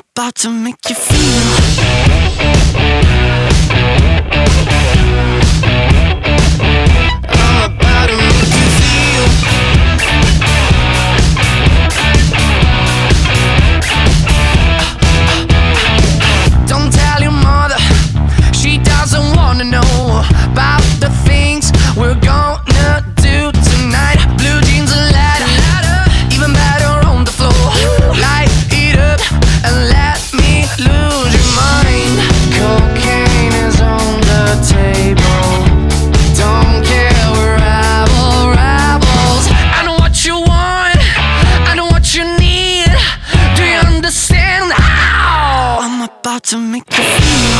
about to make you feel about to make you feel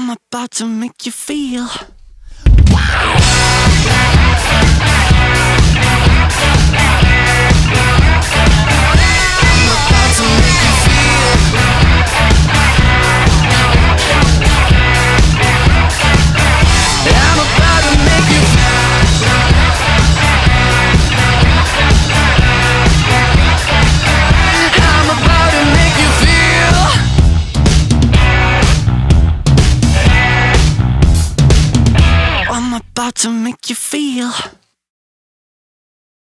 I'm about to make you feel. about to make you feel.